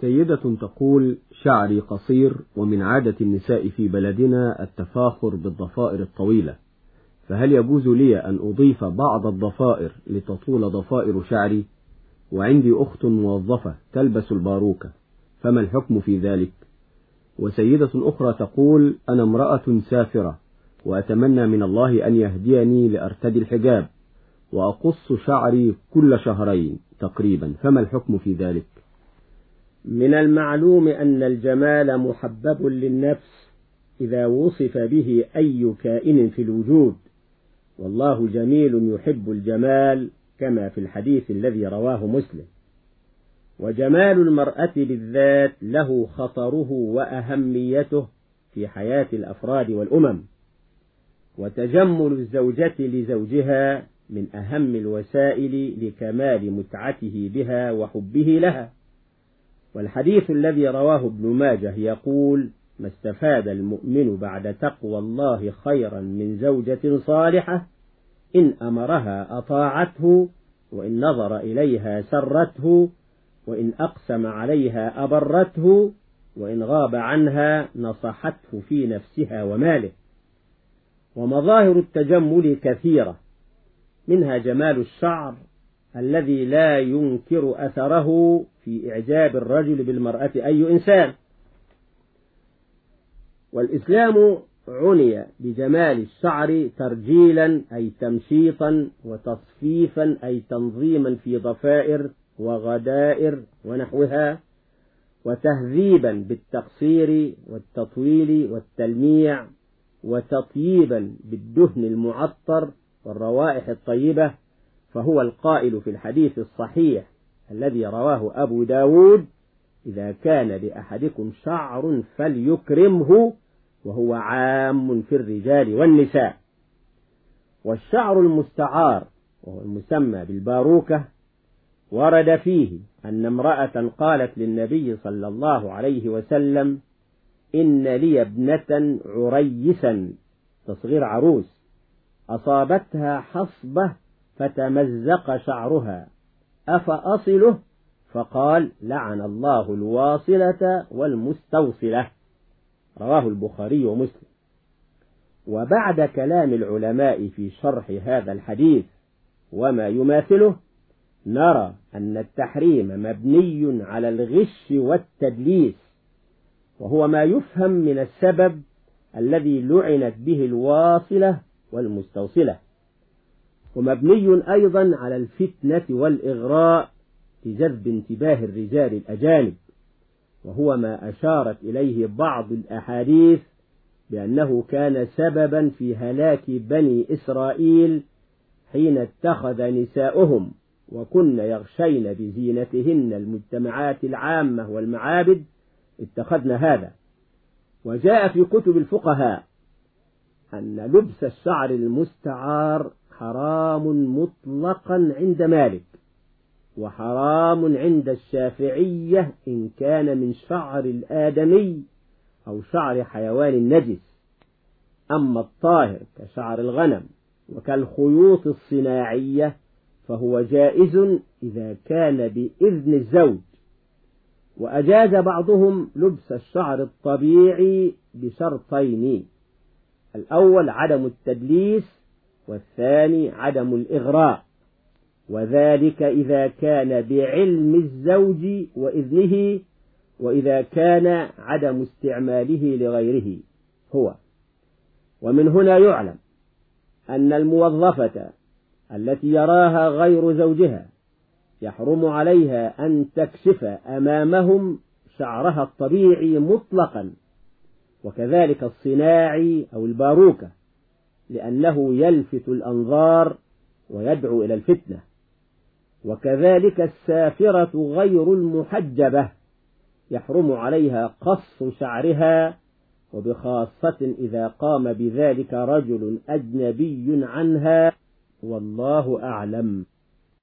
سيدة تقول شعري قصير ومن عادة النساء في بلدنا التفاخر بالضفائر الطويلة فهل يجوز لي أن أضيف بعض الضفائر لتطول ضفائر شعري؟ وعندي أخت موظفة تلبس الباروكة فما الحكم في ذلك؟ وسيدة أخرى تقول أنا امرأة سافرة وأتمنى من الله أن يهديني لأرتدي الحجاب وأقص شعري كل شهرين تقريبا فما الحكم في ذلك؟ من المعلوم أن الجمال محبب للنفس إذا وصف به أي كائن في الوجود والله جميل يحب الجمال كما في الحديث الذي رواه مسلم. وجمال المرأة بالذات له خطره وأهميته في حياة الأفراد والأمم. وتجمل الزوجة لزوجها من أهم الوسائل لكمال متعته بها وحبه لها. والحديث الذي رواه ابن ماجه يقول ما استفاد المؤمن بعد تقوى الله خيرا من زوجة صالحة إن أمرها أطاعته وإن نظر إليها سرته وإن أقسم عليها أبرته وإن غاب عنها نصحته في نفسها وماله ومظاهر التجمل كثيرة منها جمال الشعر الذي لا ينكر أثره في إعجاب الرجل بالمرأة أي إنسان. والإسلام عني بجمال الشعر ترجيلا أي تمشيطا وتصفيفا أي تنظيما في ضفائر وغدائر ونحوها وتهذيبا بالتقصير والتطويل والتلميع وتطييبا بالدهن المعطر والروائح الطيبة فهو القائل في الحديث الصحيح الذي رواه أبو داود إذا كان لأحدكم شعر فليكرمه وهو عام في الرجال والنساء. والشعر المستعار وهو المسمى بالباروكة ورد فيه أن امرأة قالت للنبي صلى الله عليه وسلم إن لي ابنة عريسا تصغير عروس أصابتها حصبة فتمزق شعرها. أفأصله؟ فقال لعن الله الواصلة والمستوصلة. رواه البخاري ومسلم. وبعد كلام العلماء في شرح هذا الحديث وما يماثله نرى أن التحريم مبني على الغش والتدليس وهو ما يفهم من السبب الذي لعنت به الواصلة والمستوصلة. ومبني أيضا على الفتنة والإغراء لجذب انتباه الرجال الأجانب وهو ما أشارت إليه بعض الأحاديث بأنه كان سببا في هلاك بني إسرائيل حين اتخذ نساؤهم وكن يغشين بزينتهن المجتمعات العامة والمعابد. اتخذن هذا. وجاء في كتب الفقهاء أن لبس الشعر المستعار حرام مطلقا عند مالك وحرام عند الشافعية إن كان من شعر الآدمي أو شعر حيوان نجس أما الطاهر كشعر الغنم وكالخيوط الصناعية فهو جائز إذا كان بإذن الزوج. وأجاز بعضهم لبس الشعر الطبيعي بشرطين الأول عدم التدليس والثاني عدم الإغراء. وذلك إذا كان بعلم الزوج وإذنه وإذا كان عدم استعماله لغيره هو. ومن هنا يعلم أن الموظفة التي يراها غير زوجها يحرم عليها أن تكشف أمامهم شعرها الطبيعي مطلقا وكذلك الصناعي أو الباروكة. لأنه يلفت الأنظار ويدعو إلى الفتنة. وكذلك السافرة غير المحجبة يحرم عليها قص شعرها وبخاصة إذا قام بذلك رجل أجنبي عنها والله أعلم.